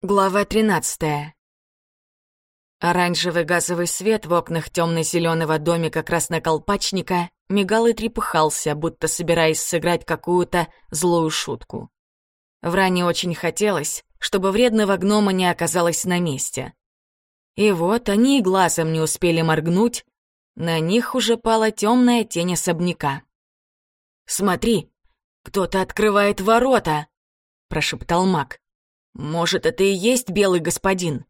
Глава 13. Оранжевый газовый свет в окнах темно-зеленого домика красноколпачника мигал и трепыхался, будто собираясь сыграть какую-то злую шутку. Вране очень хотелось, чтобы вредного гнома не оказалось на месте. И вот они и глазом не успели моргнуть, на них уже пала темная тень особняка. «Смотри, кто-то открывает ворота!» — прошептал маг. «Может, это и есть белый господин?»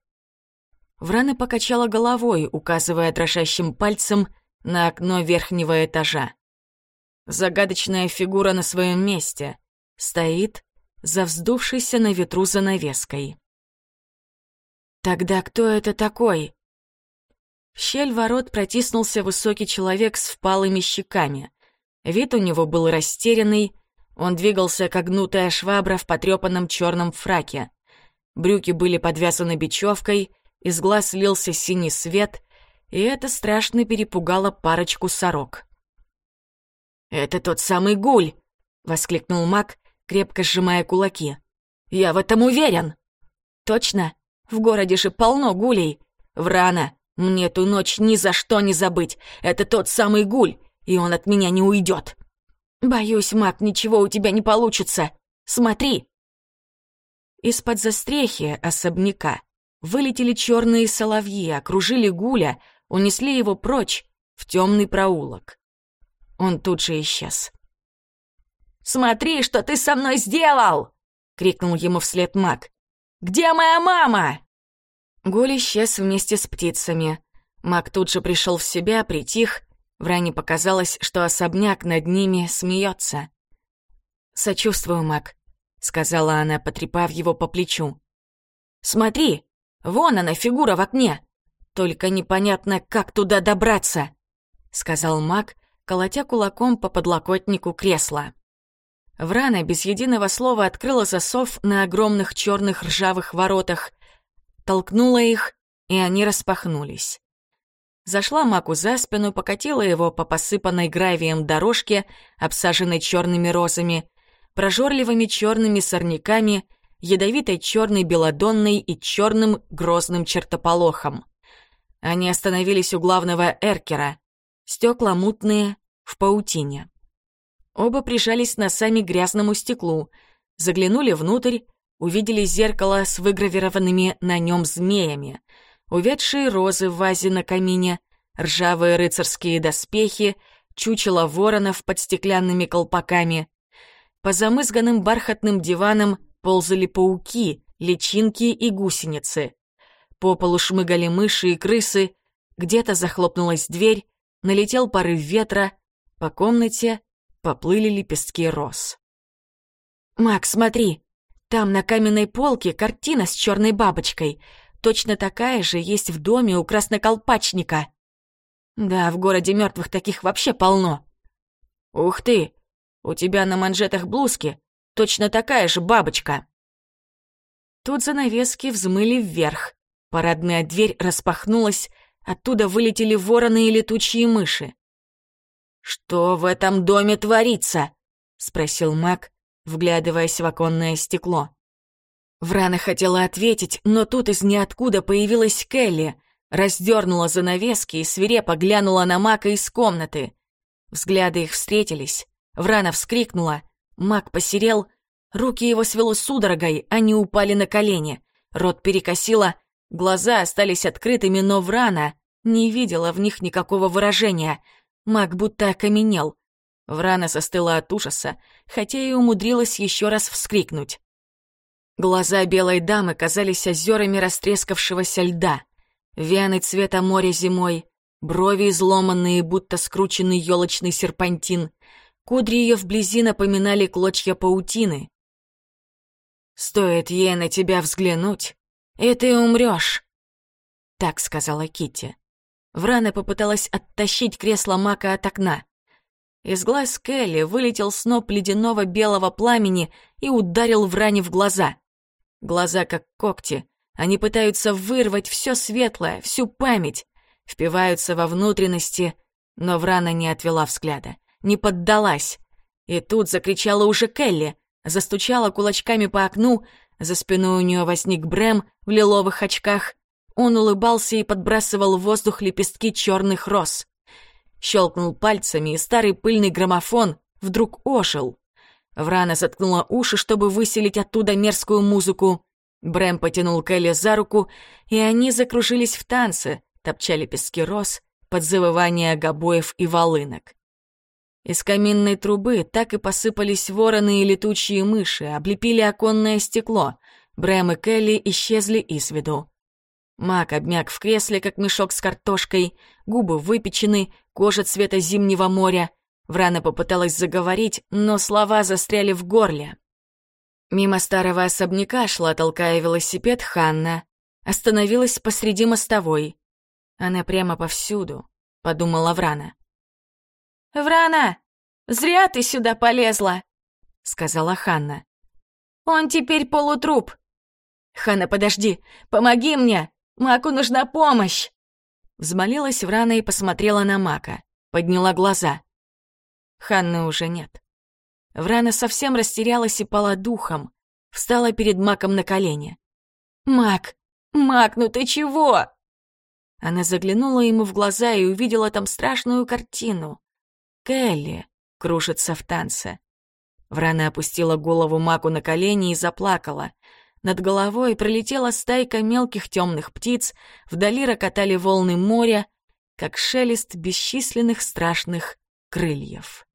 Врана покачала головой, указывая дрожащим пальцем на окно верхнего этажа. Загадочная фигура на своем месте. Стоит за вздувшейся на ветру занавеской. «Тогда кто это такой?» В щель ворот протиснулся высокий человек с впалыми щеками. Вид у него был растерянный, он двигался, как гнутая швабра в потрепанном черном фраке. Брюки были подвязаны бечевкой, из глаз лился синий свет, и это страшно перепугало парочку сорок. «Это тот самый гуль!» — воскликнул маг, крепко сжимая кулаки. «Я в этом уверен!» «Точно? В городе же полно гулей! Врана! Мне ту ночь ни за что не забыть! Это тот самый гуль, и он от меня не уйдет!» «Боюсь, маг, ничего у тебя не получится. Смотри!» Из-под застрехи особняка вылетели черные соловьи, окружили Гуля, унесли его прочь в темный проулок. Он тут же исчез. «Смотри, что ты со мной сделал!» — крикнул ему вслед маг. «Где моя мама?» Гуль исчез вместе с птицами. Маг тут же пришел в себя, притих Вране показалось, что особняк над ними смеется. «Сочувствую, Мак», — сказала она, потрепав его по плечу. «Смотри, вон она, фигура в окне. Только непонятно, как туда добраться», — сказал Мак, колотя кулаком по подлокотнику кресла. Врана без единого слова открыла засов на огромных черных ржавых воротах, толкнула их, и они распахнулись. Зашла Маку за спину, покатила его по посыпанной гравием дорожке, обсаженной черными розами, прожорливыми черными сорняками, ядовитой черной белодонной и черным грозным чертополохом. Они остановились у главного эркера. Стекла мутные, в паутине. Оба прижались носами к грязному стеклу, заглянули внутрь, увидели зеркало с выгравированными на нем змеями — увядшие розы в вазе на камине, ржавые рыцарские доспехи, чучело воронов под стеклянными колпаками. По замызганным бархатным диванам ползали пауки, личинки и гусеницы. По полу шмыгали мыши и крысы, где-то захлопнулась дверь, налетел порыв ветра, по комнате поплыли лепестки роз. «Макс, смотри, там на каменной полке картина с черной бабочкой. Точно такая же есть в доме у красноколпачника. Да, в городе мертвых таких вообще полно. Ух ты, у тебя на манжетах блузки точно такая же бабочка. Тут занавески взмыли вверх. Парадная дверь распахнулась, оттуда вылетели вороны и летучие мыши. «Что в этом доме творится?» — спросил маг, вглядываясь в оконное стекло. Врана хотела ответить, но тут из ниоткуда появилась Келли, раздернула занавески и свирепо глянула на Мака из комнаты. Взгляды их встретились. Врана вскрикнула. Мак посерел, руки его свело судорогой, они упали на колени. Рот перекосило, глаза остались открытыми, но Врана не видела в них никакого выражения. Мак будто окаменел. Врана застыла от ужаса, хотя и умудрилась еще раз вскрикнуть. Глаза белой дамы казались озерами растрескавшегося льда. Вяны цвета моря зимой, брови изломанные, будто скрученный елочный серпантин. Кудри ее вблизи напоминали клочья паутины. «Стоит ей на тебя взглянуть, и ты умрешь», — так сказала Китти. Врана попыталась оттащить кресло Мака от окна. Из глаз Келли вылетел сноп ледяного белого пламени и ударил Вране в глаза. Глаза как когти. Они пытаются вырвать все светлое, всю память. Впиваются во внутренности, но Врана не отвела взгляда, не поддалась. И тут закричала уже Келли, застучала кулачками по окну, За спиной у нее возник Брэм в лиловых очках. Он улыбался и подбрасывал в воздух лепестки черных роз. Щелкнул пальцами, и старый пыльный граммофон вдруг ожил. Врана заткнула уши, чтобы выселить оттуда мерзкую музыку. Брэм потянул Келли за руку, и они закружились в танце, топча лепестки роз под завывание гобоев и волынок. Из каминной трубы так и посыпались вороны и летучие мыши, облепили оконное стекло. Брэм и Келли исчезли из виду. Мак обмяк в кресле, как мешок с картошкой, губы выпечены, кожа цвета зимнего моря. Врана попыталась заговорить, но слова застряли в горле. Мимо старого особняка шла, толкая велосипед, Ханна. Остановилась посреди мостовой. Она прямо повсюду, подумала Врана. «Врана, зря ты сюда полезла», — сказала Ханна. «Он теперь полутруп». «Ханна, подожди, помоги мне, Маку нужна помощь!» Взмолилась Врана и посмотрела на Мака, подняла глаза. Ханны уже нет. Врана совсем растерялась и пала духом, встала перед Маком на колени. «Мак! Мак, ну ты чего?» Она заглянула ему в глаза и увидела там страшную картину. Келли кружится в танце. Врана опустила голову Маку на колени и заплакала. Над головой пролетела стайка мелких темных птиц, вдали рокотали волны моря, как шелест бесчисленных страшных крыльев.